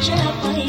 Japanese.